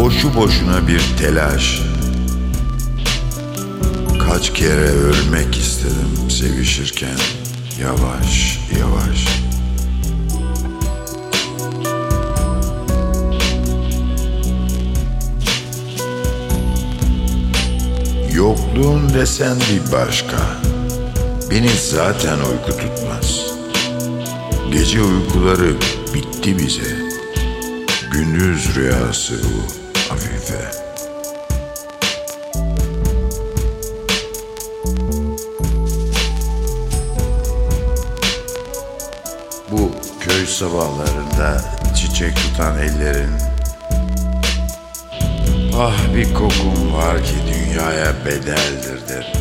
boşu boşuna bir telaş. Kaç kere ölmek istedim sevişirken yavaş yavaş. Yokluğun desen bir başka. Beni zaten uyku tutmaz. Gece uykuları bitti bize. Gündüz rüyası bu sabahlarında çiçek tutan ellerin Ah bir kokun var ki dünyaya bedeldir derim.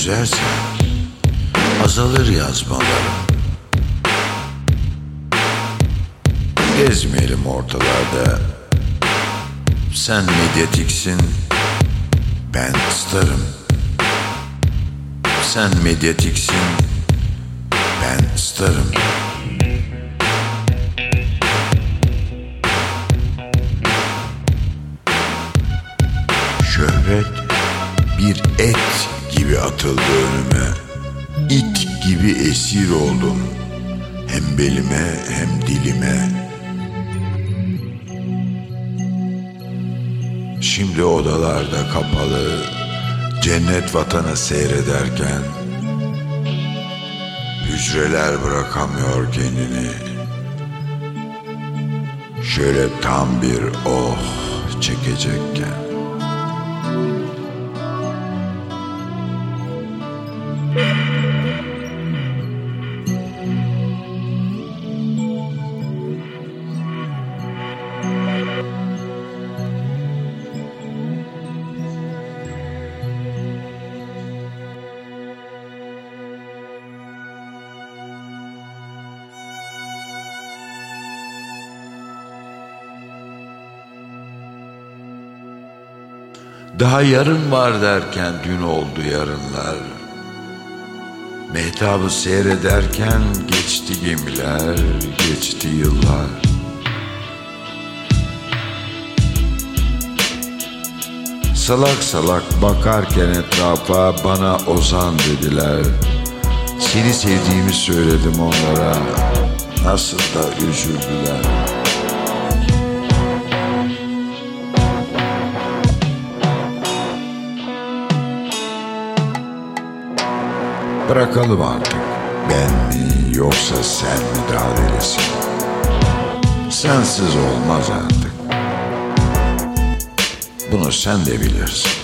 Sen beni üzersen azalır yazmalarım. Gezmeyelim ortalarda. Sen medyatiksin, ben starım. Sen medyatiksin, ben starım. Şöhret atıldı önüme. İt gibi esir oldum. Hem belime hem dilime. Şimdi odalarda kapalı, cennet vatanı seyrederken hücreler bırakamıyor kendini. Şöyle tam bir oh çekecekken. Daha yarın var derken dün oldu yarınlar. Mehtabı seyrederken geçti gemiler, geçti yıllar. Salak salak bakarken etrafa bana ozan dediler. Seni sevdiğimi söyledim onlara. Nasıl da üzüldüler. Bırakalım artık. Ben mi yoksa sen mi daha delisin? Sensiz olmaz artık. Bunu sen de bilirsin.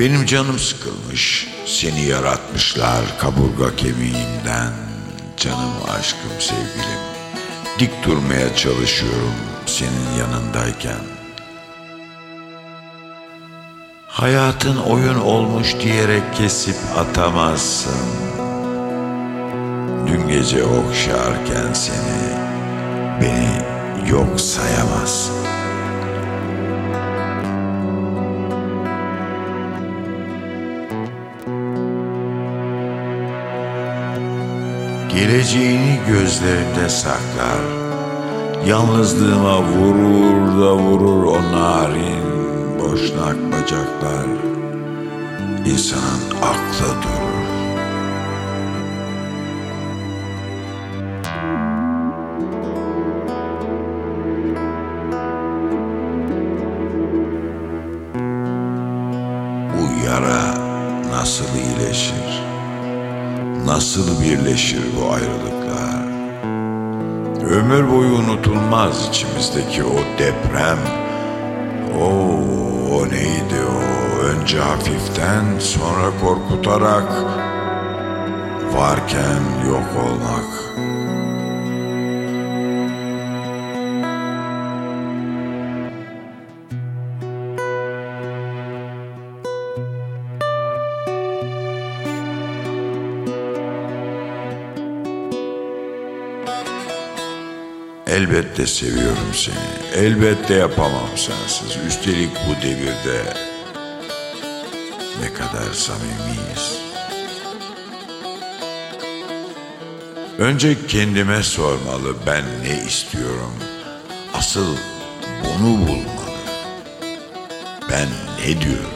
Benim canım sıkılmış. Seni yaratmışlar kaburga kemiğimden. Canım aşkım sevgilim. Dik durmaya çalışıyorum senin yanındayken. Hayatın oyun olmuş diyerek kesip atamazsın. Dün gece okşarken seni beni yok sayamazsın. Geleceğini gözlerimde saklar. Yalnızlığıma vurur da vurur o narin boşnak bacaklar. İnsanın aklı durur Nasıl birleşir bu ayrılıklar? Ömür boyu unutulmaz içimizdeki o deprem. O, o neydi o? Önce hafiften sonra korkutarak varken yok olmak. Elbette seviyorum seni. Elbette yapamam sensiz. Üstelik bu devirde ne kadar samimiyiz. Önce kendime sormalı ben ne istiyorum. Asıl bunu bulmalı. Ben ne diyorum?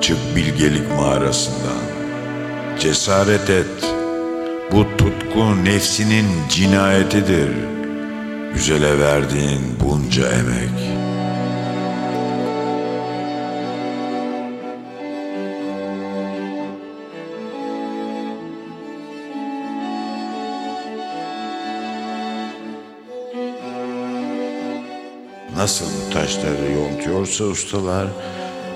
Çık bilgelik mağarasından. Cesaret et. Bu tutku nefsinin cinayetidir. Güzele verdiğin bunca emek. Nasıl taşları yontuyorsa ustalar,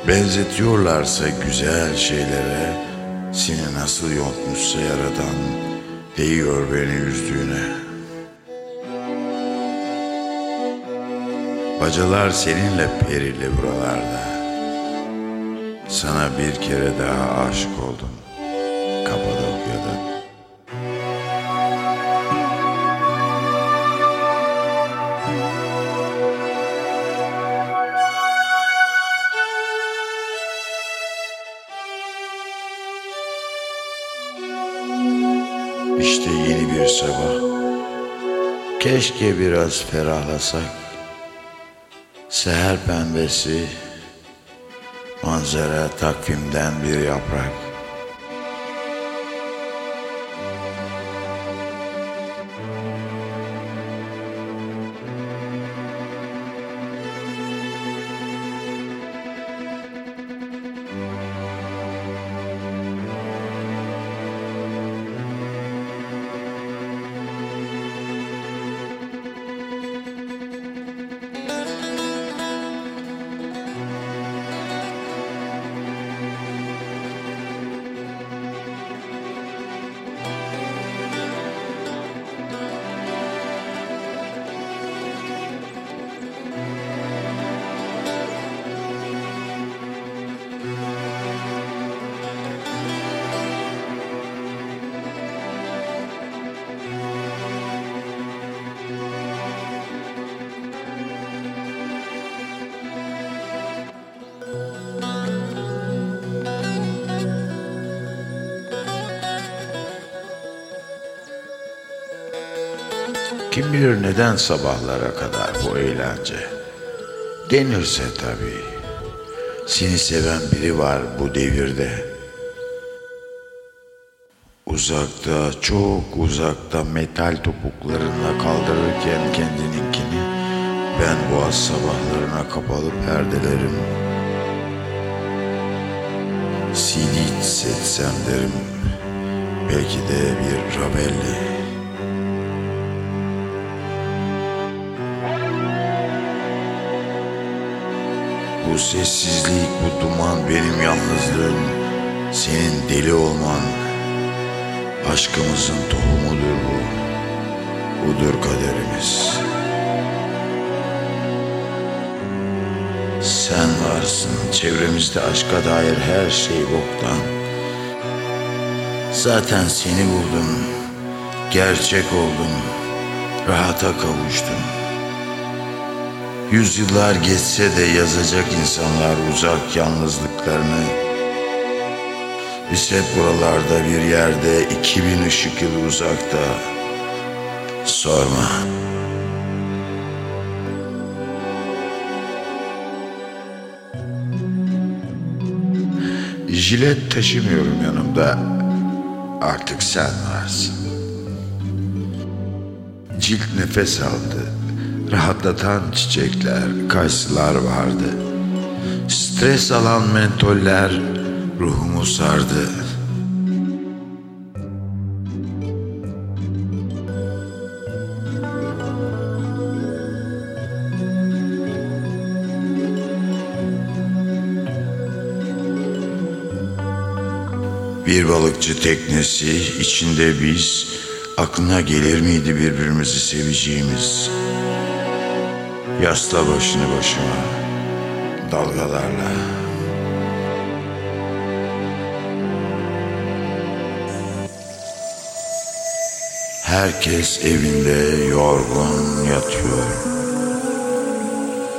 benzetiyorlarsa güzel şeylere, seni nasıl yontmuşsa yaradan, değiyor beni üzdüğüne. Bacalar seninle perili buralarda. Sana bir kere daha aşık oldum. Keşke biraz ferahlasak. Seher pembesi, manzara takvimden bir yaprak. Kim bilir neden sabahlara kadar bu eğlence. Denirse tabii. Seni seven biri var bu devirde. Uzakta, çok uzakta metal topuklarınla kaldırırken kendininkini ben boğaz sabahlarına kapalı perdelerim. CD seçsem derim belki de bir Ravelli. Bu sessizlik, bu duman benim yalnızlığım. Senin deli olman aşkımızın tohumudur bu. Budur kaderimiz. Sen varsın çevremizde aşka dair her şey boktan. Zaten seni buldum, gerçek oldum, rahata kavuştum. Yüzyıllar geçse de yazacak insanlar uzak yalnızlıklarını. Biz hep buralarda bir yerde iki bin ışık yılı uzakta. Sorma. Jilet taşımıyorum yanımda. Artık sen varsın. Cilt nefes aldı. Rahatlatan çiçekler, kayısılar vardı. Stres alan mentoller ruhumu sardı. Bir balıkçı teknesi içinde biz aklına gelir miydi birbirimizi seveceğimiz? Yasla başını başıma dalgalarla. Herkes evinde yorgun yatıyor.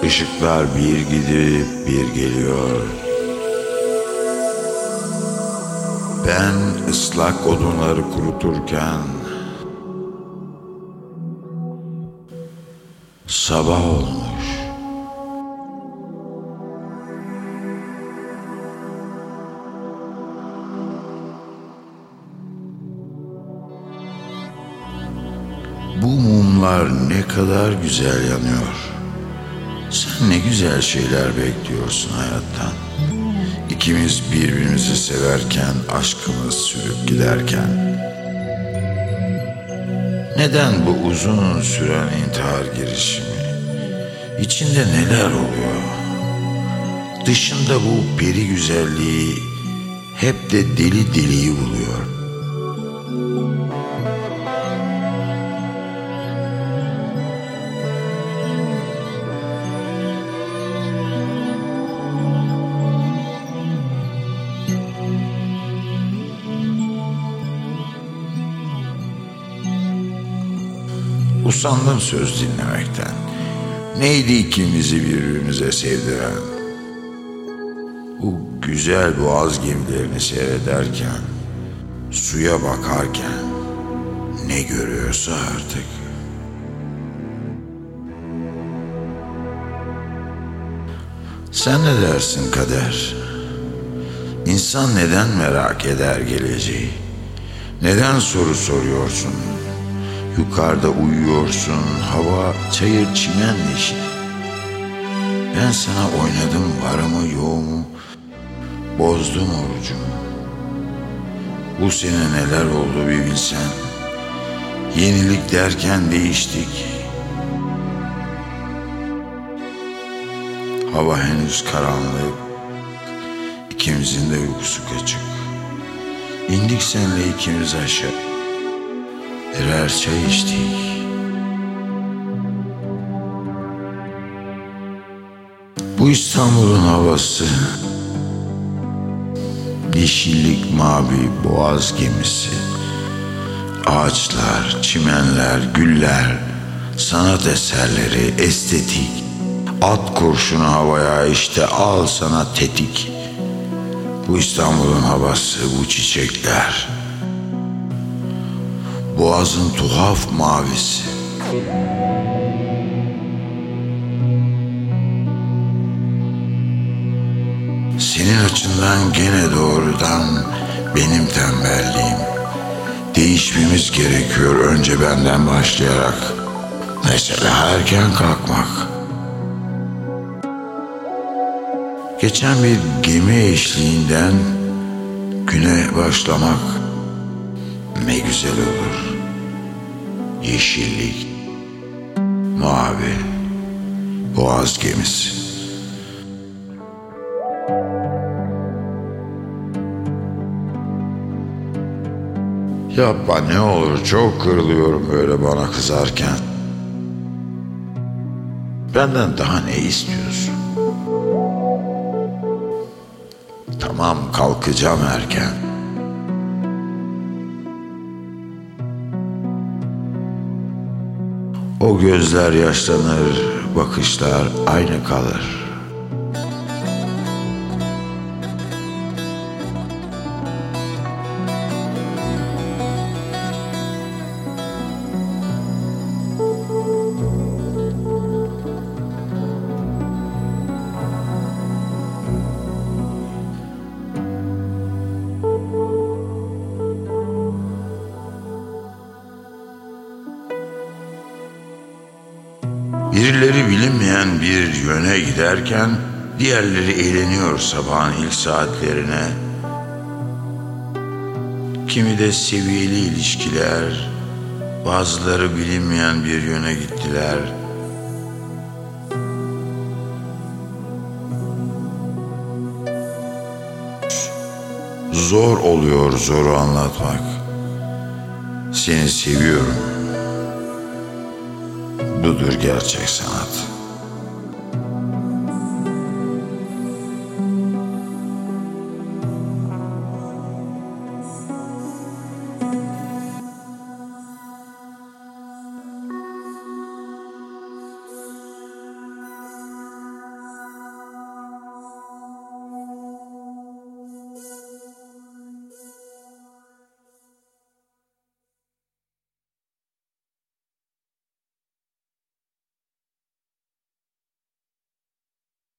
Işıklar bir gidip bir geliyor. Ben ıslak odunları kuruturken sabah olmuş. Bu mumlar ne kadar güzel yanıyor. Sen ne güzel şeyler bekliyorsun hayattan. İkimiz birbirimizi severken, aşkımız sürüp giderken. Neden bu uzun süren intihar girişimi? İçinde neler oluyor? Dışında bu peri güzelliği hep de deli deliyi buluyor. Usandım söz dinlemekten. Neydi ikimizi birbirimize sevdiren? Bu güzel boğaz gemilerini seyrederken, suya bakarken ne görüyorsa artık. Sen ne dersin kader? İnsan neden merak eder geleceği? Neden soru soruyorsun? Yukarıda uyuyorsun, hava çayır çimen yeşil. Ben sana oynadım varımı yoğumu, bozdum orucumu. Bu sene neler oldu bir bilsen. Yenilik derken değiştik. Hava henüz karanlık, ikimizin de uykusu kaçık. İndik senle ikimiz aşağı. Birer çay içtik. Bu İstanbul'un havası. Yeşillik mavi boğaz gemisi. Ağaçlar, çimenler, güller Sanat eserleri, estetik. At kurşunu havaya işte al sana tetik. Bu İstanbul'un havası, bu çiçekler Boğazın tuhaf mavisi. Senin açından gene doğrudan benim tembelliğim. Değişmemiz gerekiyor önce benden başlayarak. Mesela erken kalkmak. Geçen bir gemi eşliğinden güne başlamak ne güzel olur. Yeşillik, mavi, boğaz gemisi. Yapma ne olur çok kırılıyorum böyle bana kızarken. Benden daha ne istiyorsun? Tamam kalkacağım erken. O gözler yaşlanır, bakışlar aynı kalır. Birileri bilinmeyen bir yöne giderken diğerleri eğleniyor sabahın ilk saatlerine. Kimi de seviyeli ilişkiler, bazıları bilinmeyen bir yöne gittiler. Zor oluyor zoru anlatmak. Seni seviyorum. Budur gerçek sanat.